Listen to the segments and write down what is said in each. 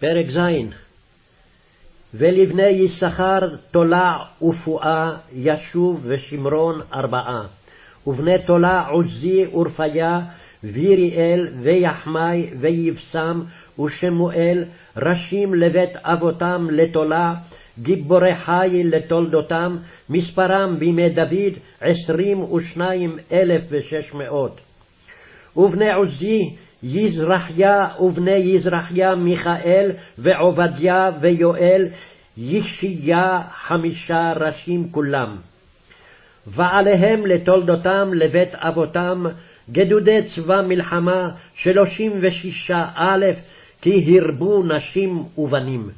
פרק ז' ולבני יששכר תולע ופואה, ישוב ושמרון ארבעה. ובני תולע עוזי ורפיה, ויריאל ויחמי ויבשם ושמואל, ראשים לבית אבותם לתולע, גיבורי חיל לתולדותם, מספרם בימי דוד עשרים ושניים אלף ושש מאות. ובני עוזי יזרחיה ובני יזרחיה מיכאל ועובדיה ויואל, ישיה חמישה ראשים כולם. ועליהם לתולדותם לבית אבותם גדודי צבא מלחמה שלושים ושישה א', כי הרבו נשים ובנים.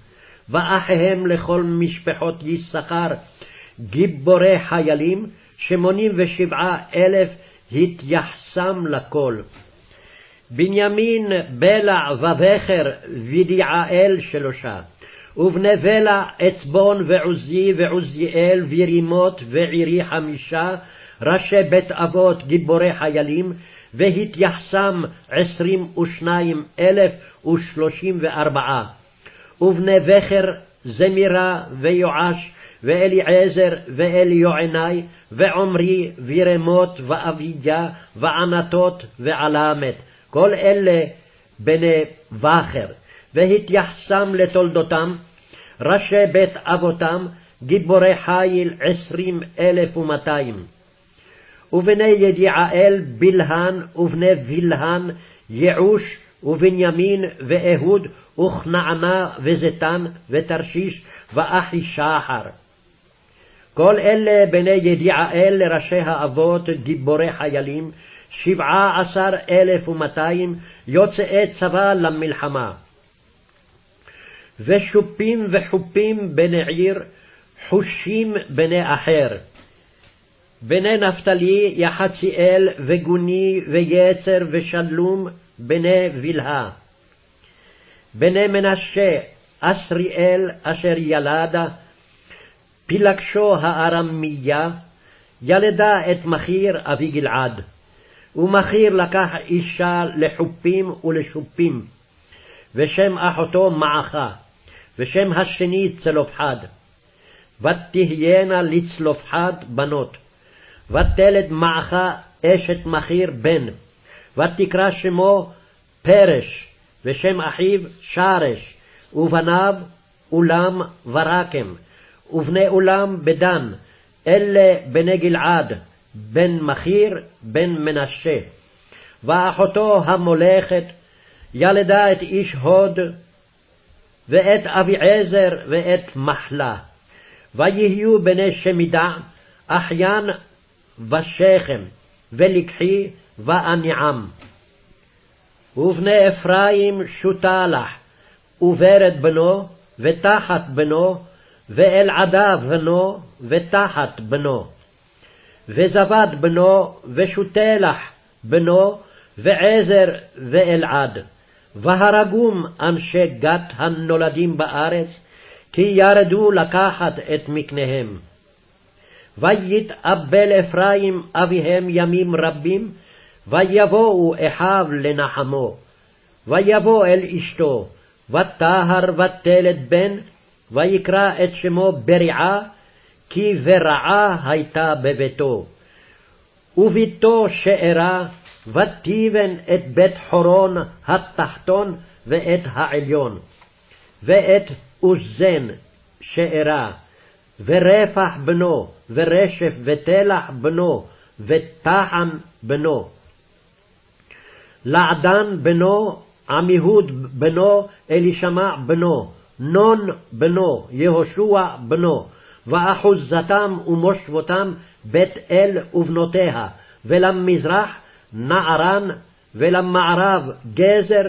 ואחיהם לכל משפחות יששכר גיבורי חיילים, שמונים ושבעה אלף התייחסם לכל. בנימין בלע ובכר ודיעאל שלושה, ובני בלע עצבון ועוזי ועוזיאל ורימות ועירי חמישה, ראשי בית אבות גיבורי חיילים, והתייחסם עשרים ושניים אלף ושלושים וארבעה. ובני בכר זמירה ויואש ואליעזר ואליוענai ועמרי ורמות ואביגה וענתות ועלמת, כל אלה בני בכר, והתייחסם לתולדותם, ראשי בית אבותם, גיבורי חיל עשרים אלף ומאתיים. ובני ידיעאל בלהן, ובני בלהן יעוש, ובנימין ואהוד, וכנענה וזיתן, ותרשיש, ואחי שחר. כל אלה בני ידיעאל לראשי האבות, גיבורי חיילים, שבעה עשר אלף ומאתיים יוצאי צבא למלחמה. ושופים וחופים בני עיר, חושים בני אחר. בני נפתלי יחציאל וגוני ויצר ושלום בני בלהה. בני מנשה אסריאל אשר ילדה, פילגשו הארמיה, ילדה את מחיר אבי גלעד. ומחיר לקח אישה לחופים ולשופים, ושם אחותו מעכה, ושם השני צלופחד. ותהיינה לצלופחד בנות, ותלד מעכה אשת מחיר בן, ותקרא שמו פרש, ושם אחיו שרש, ובניו אולם ורקם, ובני אולם בדן, אלה בני גלעד, בן מכיר, בן מנשה. ואחותו המולכת ילדה את איש הוד, ואת אביעזר ואת מחלה. ויהיו בני שמידה, אחיין ושכם, ולקחי ואניעם. ובני אפרים שותלח, וברד בנו, ותחת בנו, ואלעדה בנו, ותחת בנו. וזבד בנו, ושותלח בנו, ועזר ואלעד. והרגום אנשי גת הנולדים בארץ, כי ירדו לקחת את מקניהם. ויתאבל אפרים אביהם ימים רבים, ויבואו אחיו לנחמו. ויבוא אל אשתו, וטהר ותלד בן, ויקרא את שמו בריעה, כי ברעה הייתה בביתו. וביתו שארה, ותיבן את בית חורון התחתון ואת העליון, ואת עוזן שארה, ורפח בנו, ורשף ותלח בנו, ותחן בנו. לעדן בנו, עמיהוד בנו, אלישמע בנו, נון בנו, יהושע בנו, ואחוזתם ומושבותם בית אל ובנותיה, ולמזרח נערן, ולמערב גזר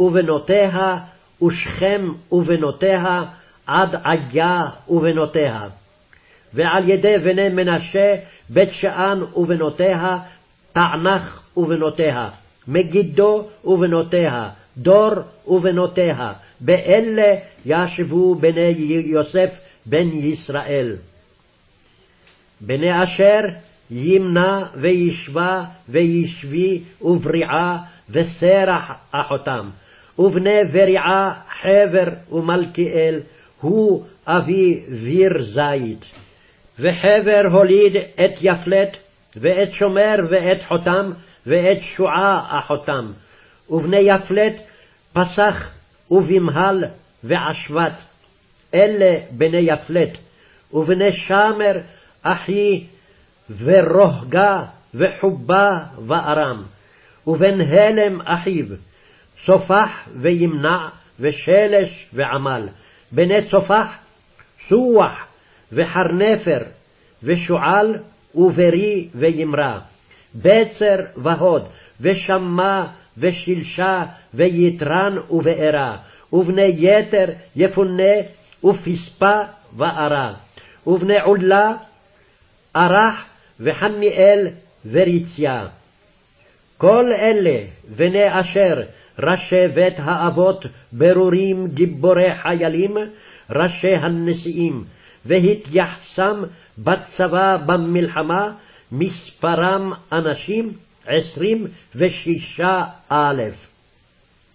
ובנותיה, ושכם ובנותיה, עד עיה ובנותיה. ועל ידי בני מנשה, בית שאן ובנותיה, תענך ובנותיה, מגידו ובנותיה, דור ובנותיה, באלה ישבו בני יוסף בן ישראל. בני אשר ימנע וישבה וישבי ובריעה וסרח אחותם, ובני בריעה חבר ומלכיאל, הוא אבי ביר זית. וחבר הוליד את יפלט, ואת שומר ואת חותם, ואת שועה אחותם. ובני יפלט פסח ובמהל ועשבת. אלה בני יפלט. ובני שמר אחי ורוהגה וחובה וארם. ובן הלם אחיו, צופח וימנע ושלש ועמל. בני צופח, סוח וחרנפר ושועל וברי וימרה. בצר והוד ושמה ושלשה ויתרן ובארה. ובני יתר יפונה ופספה וארה. ובני עולה ארח וחמיאל וריציה. כל אלה בני אשר ראשי בית האבות ברורים גיבורי חיילים, ראשי הנשיאים, והתייחסם בצבא במלחמה, מספרם אנשים עשרים ושישה אלף.